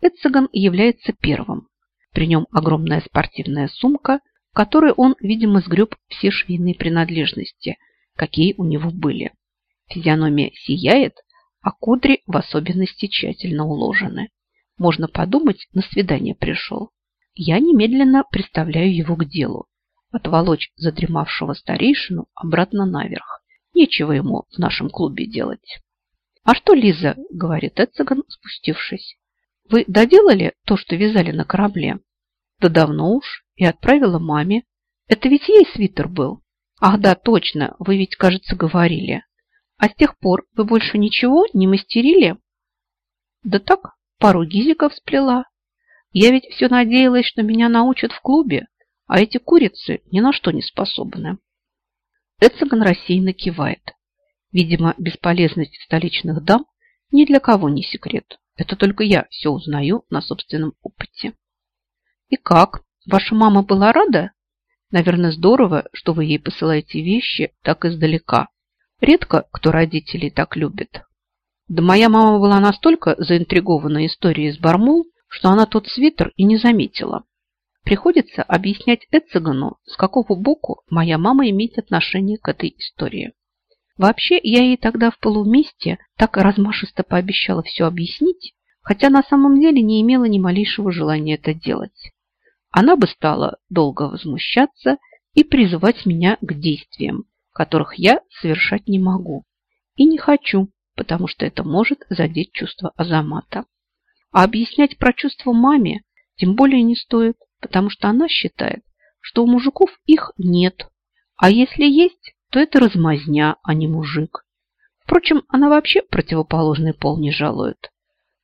Эцеган является первым. При нем огромная спортивная сумка, в которой он, видимо, сгреб все швейные принадлежности, какие у него были. Физиономия сияет, а кудри в особенности тщательно уложены. Можно подумать, на свидание пришел. Я немедленно представляю его к делу. Отволочь задремавшего старейшину обратно наверх. Нечего ему в нашем клубе делать. «А что, Лиза?» – говорит Эцеган, спустившись. «Вы доделали то, что вязали на корабле?» «Да давно уж. И отправила маме. Это ведь ей свитер был?» «Ах да, точно. Вы ведь, кажется, говорили. А с тех пор вы больше ничего не мастерили?» «Да так, пару гизиков сплела. Я ведь все надеялась, что меня научат в клубе, а эти курицы ни на что не способны». Эцеган рассеянно кивает. Видимо, бесполезность столичных дам ни для кого не секрет. Это только я все узнаю на собственном опыте. И как? Ваша мама была рада? Наверное, здорово, что вы ей посылаете вещи так издалека. Редко кто родителей так любит. Да моя мама была настолько заинтригована историей с Бармул, что она тот свитер и не заметила. Приходится объяснять Эцегану, с какого боку моя мама имеет отношение к этой истории. Вообще, я ей тогда в полуместе так размашисто пообещала все объяснить, хотя на самом деле не имела ни малейшего желания это делать. Она бы стала долго возмущаться и призывать меня к действиям, которых я совершать не могу. И не хочу, потому что это может задеть чувство Азамата. А объяснять про чувства маме тем более не стоит, потому что она считает, что у мужиков их нет. А если есть, то это размазня, а не мужик. Впрочем, она вообще противоположный пол не жалует.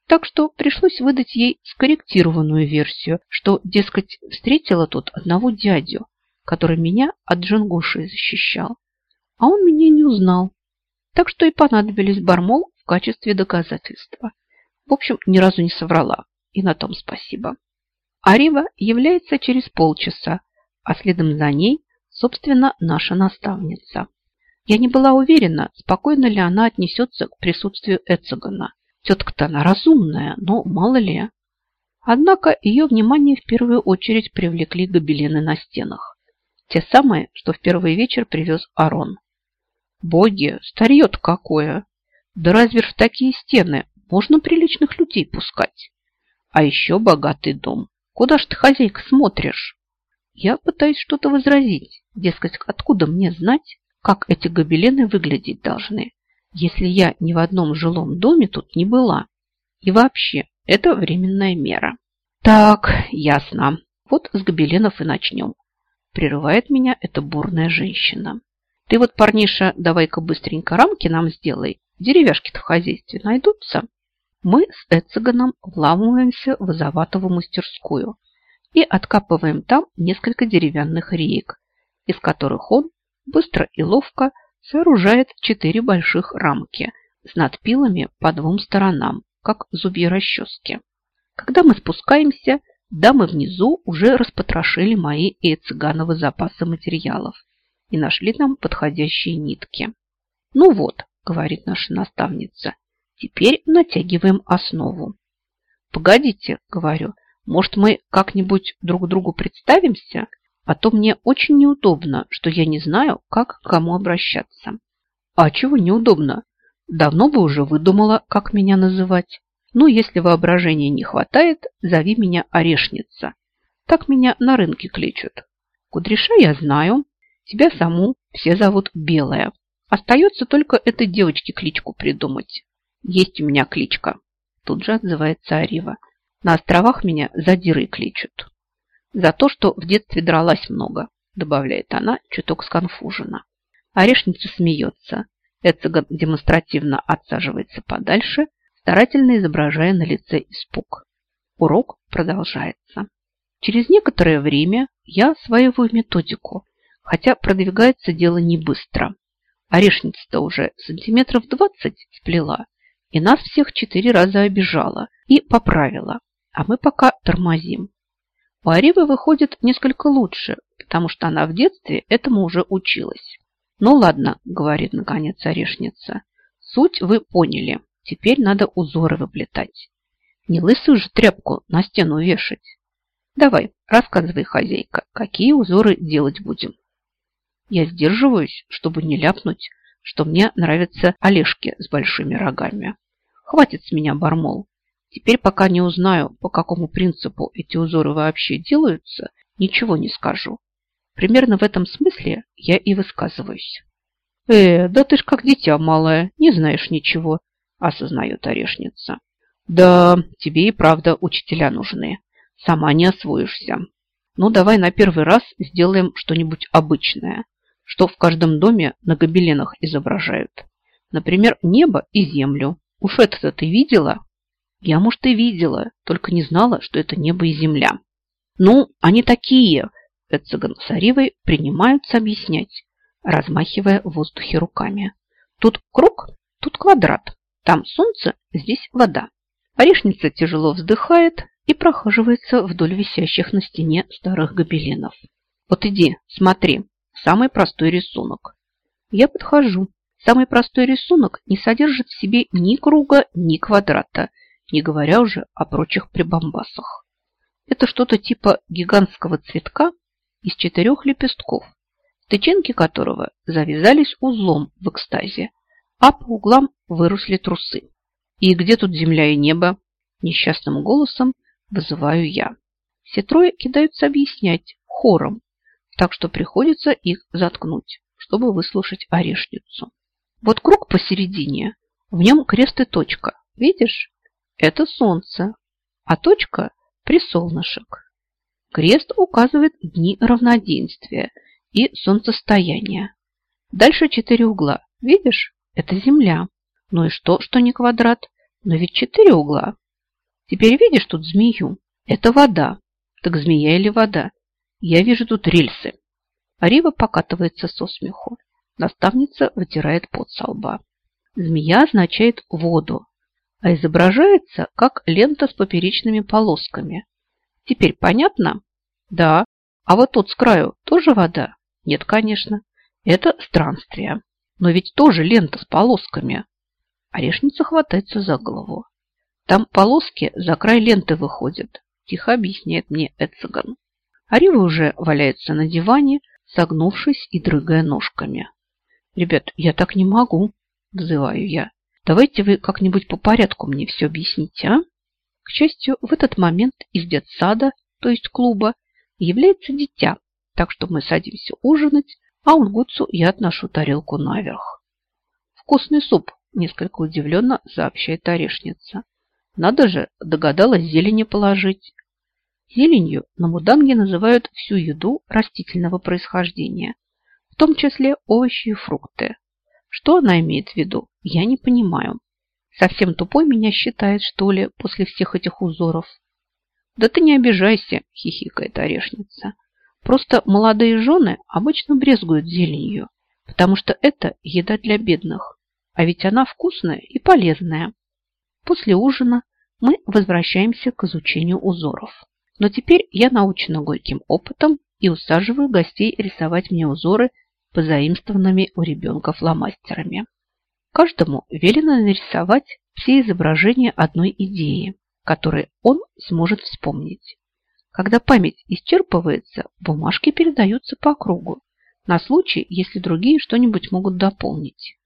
Так что пришлось выдать ей скорректированную версию, что, дескать, встретила тут одного дядю, который меня от Джангуши защищал. А он меня не узнал. Так что и понадобились бармол в качестве доказательства. В общем, ни разу не соврала. И на том спасибо. Арива является через полчаса, а следом за ней, собственно, наша наставница. Я не была уверена, спокойно ли она отнесется к присутствию Эцегана. Тетка-то она разумная, но мало ли. Однако ее внимание в первую очередь привлекли гобелены на стенах. Те самые, что в первый вечер привез Арон. Боги, старье-то какое! Да разве в такие стены можно приличных людей пускать? А еще богатый дом. Куда ж ты, хозяйка, смотришь? Я пытаюсь что-то возразить. Дескать, откуда мне знать, как эти гобелены выглядеть должны, если я ни в одном жилом доме тут не была? И вообще, это временная мера. Так, ясно. Вот с гобеленов и начнем. Прерывает меня эта бурная женщина. Ты вот, парниша, давай-ка быстренько рамки нам сделай. Деревяшки-то в хозяйстве найдутся. Мы с Эцеганом вламываемся в Азаватову мастерскую и откапываем там несколько деревянных реек, из которых он быстро и ловко сооружает четыре больших рамки с надпилами по двум сторонам, как зубья расчески. Когда мы спускаемся, дамы внизу уже распотрошили мои и цыгановы запасы материалов и нашли нам подходящие нитки. «Ну вот», — говорит наша наставница, Теперь натягиваем основу. Погодите, говорю, может мы как-нибудь друг другу представимся? А то мне очень неудобно, что я не знаю, как к кому обращаться. А чего неудобно? Давно бы уже выдумала, как меня называть. Ну, если воображения не хватает, зови меня Орешница. Так меня на рынке кличут. Кудряша я знаю. Тебя саму все зовут Белая. Остается только этой девочке кличку придумать. Есть у меня кличка. Тут же отзывается Арива. На островах меня задирой кличут. За то, что в детстве дралась много, добавляет она, чуток сконфужена. Орешница смеется. Эцеган демонстративно отсаживается подальше, старательно изображая на лице испуг. Урок продолжается. Через некоторое время я осваиваю методику, хотя продвигается дело не быстро. Орешница-то уже сантиметров двадцать сплела, и нас всех четыре раза обижала и поправила, а мы пока тормозим. У Аривы выходит несколько лучше, потому что она в детстве этому уже училась. «Ну ладно», — говорит наконец орешница, — «суть вы поняли, теперь надо узоры выплетать. Не лысую же тряпку на стену вешать. Давай, рассказывай, хозяйка, какие узоры делать будем. Я сдерживаюсь, чтобы не ляпнуть, что мне нравятся олешки с большими рогами. Хватит с меня бармол. Теперь, пока не узнаю, по какому принципу эти узоры вообще делаются, ничего не скажу. Примерно в этом смысле я и высказываюсь. «Э, да ты ж как дитя малое, не знаешь ничего», – осознает орешница. «Да, тебе и правда учителя нужны. Сама не освоишься. Ну, давай на первый раз сделаем что-нибудь обычное, что в каждом доме на гобеленах изображают. Например, небо и землю. Уж это-то ты видела?» «Я, может, и видела, только не знала, что это небо и земля». «Ну, они такие», – Эцеган с Аривой принимаются объяснять размахивая в воздухе руками. Тут круг, тут квадрат. Там солнце, здесь вода. Орешница тяжело вздыхает и прохаживается вдоль висящих на стене старых гобеленов. Вот иди, смотри, самый простой рисунок. Я подхожу. Самый простой рисунок не содержит в себе ни круга, ни квадрата, не говоря уже о прочих прибамбасах. Это что-то типа гигантского цветка из четырех лепестков, тычинки которого завязались узлом в экстазе, а по углам выросли трусы. И где тут земля и небо? Несчастным голосом вызываю я. Все трое кидаются объяснять хором, так что приходится их заткнуть, чтобы выслушать орешницу. Вот круг посередине, в нем крест и точка. Видишь? Это солнце, а точка – присолнышек. Крест указывает дни равноденствия – и солнцестояние. Дальше четыре угла. Видишь? Это Земля. Ну и что, что не квадрат? Но ведь четыре угла. Теперь видишь тут змею? Это вода. Так змея или вода? Я вижу тут рельсы. Арива покатывается со смеху. Наставница вытирает пот со лба. Змея означает воду, а изображается как лента с поперечными полосками. Теперь понятно? Да. А вот тут с краю тоже вода? Нет, конечно. Это странствие. Но ведь тоже лента с полосками. Орешница хватается за голову. Там полоски за край ленты выходят, тихо объясняет мне Эциган. Арива уже валяется на диване, согнувшись и дрыгая ножками. «Ребят, я так не могу», – взываю я. «Давайте вы как-нибудь по порядку мне все объясните, а?» К счастью, в этот момент из детсада, то есть клуба, является дитя, так что мы садимся ужинать, а Унгутсу я отношу тарелку наверх. «Вкусный суп», – несколько удивленно сообщает орешница. «Надо же, догадалась зелени положить». Зеленью на Муданге называют всю еду растительного происхождения, в том числе овощи и фрукты. Что она имеет в виду, я не понимаю. Совсем тупой меня считает, что ли, после всех этих узоров. Да ты не обижайся, хихикает орешница. Просто молодые жены обычно брезгуют зеленью, потому что это еда для бедных. А ведь она вкусная и полезная. После ужина мы возвращаемся к изучению узоров. Но теперь я научена горьким опытом и усаживаю гостей рисовать мне узоры, позаимствованными у ребенка фломастерами. Каждому велено нарисовать все изображения одной идеи, которые он сможет вспомнить. Когда память исчерпывается, бумажки передаются по кругу, на случай, если другие что-нибудь могут дополнить.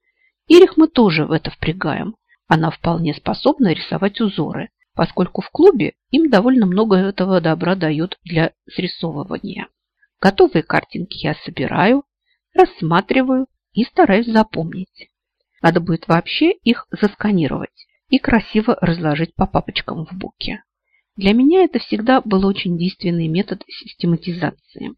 Ирих мы тоже в это впрягаем. Она вполне способна рисовать узоры, поскольку в клубе им довольно много этого добра дают для срисовывания. Готовые картинки я собираю, рассматриваю и стараюсь запомнить. Надо будет вообще их засканировать и красиво разложить по папочкам в буке. Для меня это всегда был очень действенный метод систематизации.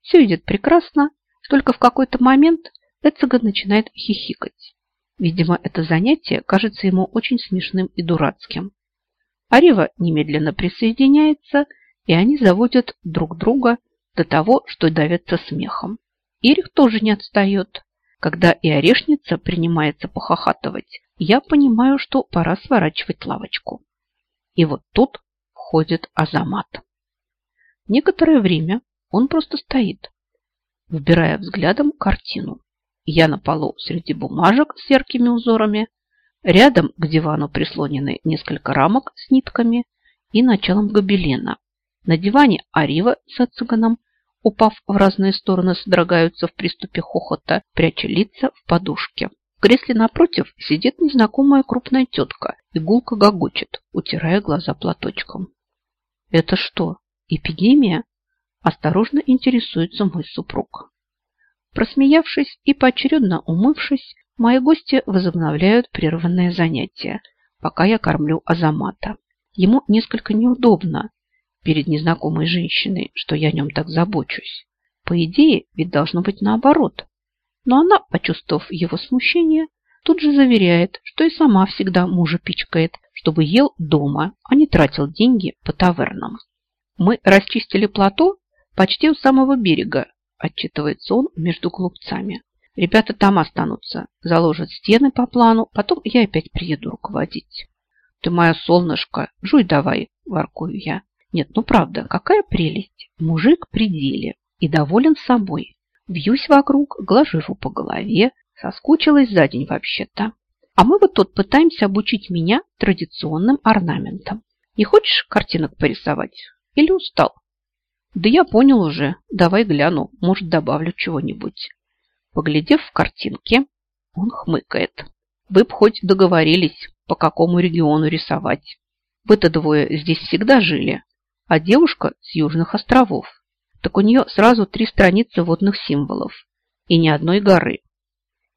Все идет прекрасно, только в какой-то момент Эцеган начинает хихикать. Видимо, это занятие кажется ему очень смешным и дурацким. Арива немедленно присоединяется, и они заводят друг друга до того, что давятся смехом. Ирих тоже не отстает. Когда и орешница принимается похохатывать, я понимаю, что пора сворачивать лавочку. И вот тут входит Азамат. Некоторое время он просто стоит, вбирая взглядом картину. Я на полу среди бумажек с яркими узорами, Рядом к дивану прислонены несколько рамок с нитками и началом гобелена. На диване Арива с Ациганом, упав в разные стороны, содрогаются в приступе хохота, пряча лица в подушке. В кресле напротив сидит незнакомая крупная тетка и гулко гогочет, утирая глаза платочком. «Это что, эпидемия?» Осторожно интересуется мой супруг. Просмеявшись и поочередно умывшись, мои гости возобновляют прерванное занятие, пока я кормлю Азамата. Ему несколько неудобно перед незнакомой женщиной, что я о нем так забочусь. По идее, ведь должно быть наоборот. Но она, почувствовав его смущение, тут же заверяет, что и сама всегда мужа пичкает, чтобы ел дома, а не тратил деньги по тавернам. Мы расчистили плато почти у самого берега, отчитывается он между глупцами. Ребята там останутся, заложат стены по плану, потом я опять приеду руководить. Ты моя солнышко, жуй давай, воркую я. Нет, ну правда, какая прелесть. Мужик при деле и доволен собой. Вьюсь вокруг, глажу его по голове, соскучилась за день вообще-то. А мы вот тут пытаемся обучить меня традиционным орнаментам. Не хочешь картинок порисовать? Или устал? Да я понял уже. Давай гляну, может, добавлю чего-нибудь. Поглядев в картинке, он хмыкает. Вы б хоть договорились, по какому региону рисовать. Вы-то двое здесь всегда жили, а девушка с Южных островов. Так у нее сразу три страницы водных символов и ни одной горы.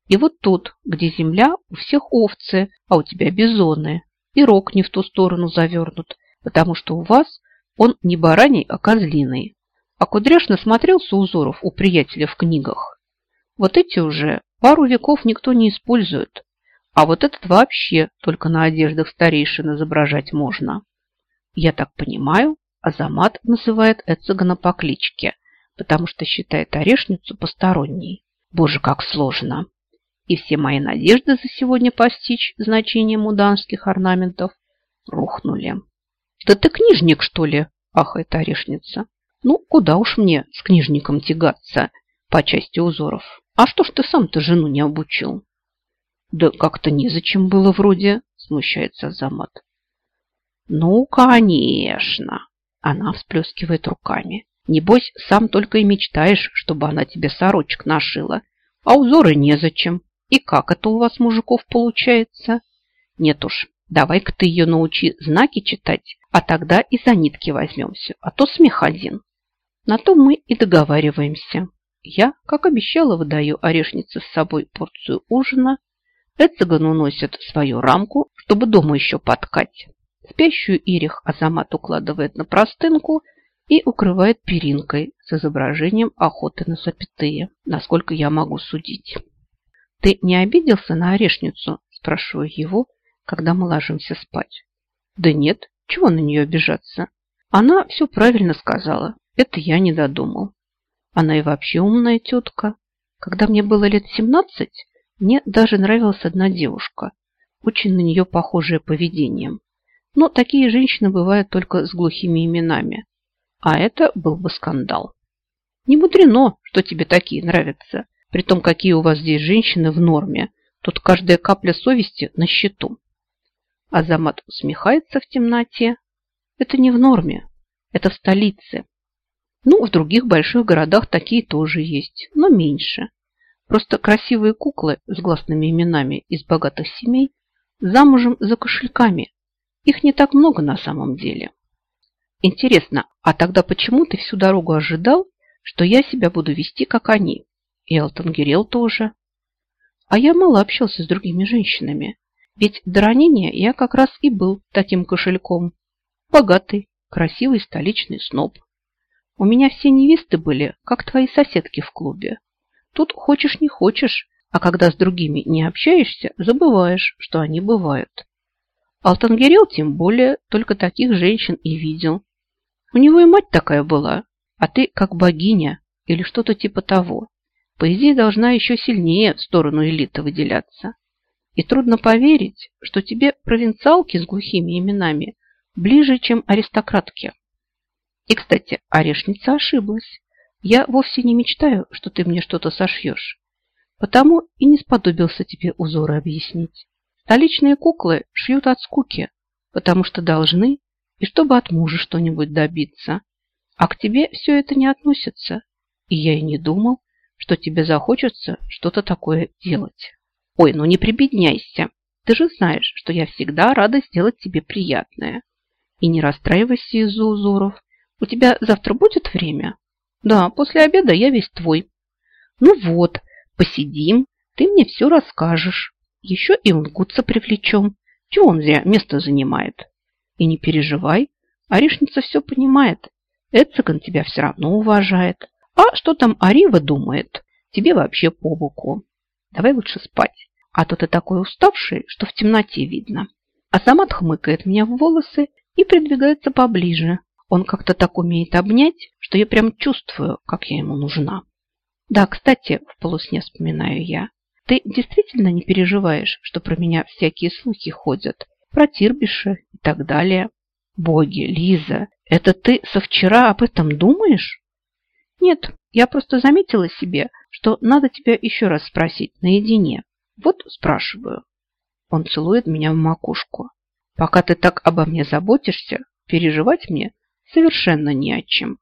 И вот тут, где земля, у всех овцы, а у тебя бизоны, и рог не в ту сторону завернут, потому что у вас он не бараний, а козлиный. А кудряш насмотрелся узоров у приятеля в книгах. Вот эти уже пару веков никто не использует, а вот этот вообще только на одеждах старейшин изображать можно. Я так понимаю, Азамат называет Эцегана по кличке, потому что считает орешницу посторонней. Боже, как сложно! И все мои надежды за сегодня постичь значение муданских орнаментов рухнули. «Да ты книжник, что ли?» – ахает орешница. «Ну, куда уж мне с книжником тягаться по части узоров? А что ж ты сам-то жену не обучил?» «Да как-то незачем было вроде», – смущается Азамат. «Ну, конечно!» – она всплескивает руками. «Небось, сам только и мечтаешь, чтобы она тебе сорочек нашила, а узоры незачем. И как это у вас, мужиков, получается? Нет уж, давай-ка ты ее научи знаки читать, а тогда и за нитки возьмемся, а то смех один». На то мы и договариваемся. Я, как обещала, выдаю орешнице с собой порцию ужина, Эцеган уносит свою рамку, чтобы дома еще подкать. Спящую Ирих Азамат укладывает на простынку и укрывает перинкой с изображением охоты на запятые, насколько я могу судить. «Ты не обиделся на орешницу?» – спрашиваю его, когда мы ложимся спать. «Да нет, чего на нее обижаться? Она все правильно сказала, это я не додумал. Она и вообще умная тетка. Когда мне было лет семнадцать, мне даже нравилась одна девушка, очень на нее похожая поведением. Но такие женщины бывают только с глухими именами. А это был бы скандал. Не мудрено, что тебе такие нравятся, при том, какие у вас здесь женщины в норме. Тут каждая капля совести на счету. Азамат усмехается в темноте. Это не в норме, это в столице. Ну, в других больших городах такие тоже есть, но меньше. Просто красивые куклы с гласными именами из богатых семей замужем за кошельками. Их не так много на самом деле. Интересно, а тогда почему ты всю дорогу ожидал, что я себя буду вести, как они? И Алтангерел тоже. А я мало общался с другими женщинами. Ведь до ранения я как раз и был таким кошельком. Богатый, красивый столичный сноб. У меня все невесты были, как твои соседки в клубе. Тут хочешь не хочешь, а когда с другими не общаешься, забываешь, что они бывают. Алтангерел тем более только таких женщин и видел. У него и мать такая была, а ты как богиня или что-то типа того. По идее, должна еще сильнее в сторону элиты выделяться. И трудно поверить, что тебе провинциалки с глухими именами ближе, чем аристократки. И, кстати, орешница ошиблась. Я вовсе не мечтаю, что ты мне что-то сошьешь. Потому и не сподобился тебе узоры объяснить. Столичные куклы шьют от скуки, потому что должны, и чтобы от мужа что-нибудь добиться. А к тебе все это не относится. И я и не думал, что тебе захочется что-то такое делать. Ой, ну не прибедняйся. Ты же знаешь, что я всегда рада сделать тебе приятное. И не расстраивайся из-за узоров. У тебя завтра будет время? Да, после обеда я весь твой. Ну вот, посидим, ты мне все расскажешь. Еще и унгутца привлечем. Чего он зря место занимает? И не переживай, Аришница все понимает. Эциган тебя все равно уважает. А что там Арива думает? Тебе вообще по боку. Давай лучше спать, а то ты такой уставший, что в темноте видно. А сама хмыкает меня в волосы и придвигается поближе. Он как-то так умеет обнять, что я прям чувствую, как я ему нужна. Да, кстати, в полусне вспоминаю я. Ты действительно не переживаешь, что про меня всякие слухи ходят? Про Тирбиша и так далее? Боги, Лиза, это ты со вчера об этом думаешь? Нет, я просто заметила себе, что надо тебя еще раз спросить наедине. Вот спрашиваю. Он целует меня в макушку. Пока ты так обо мне заботишься, переживать мне совершенно не о чем.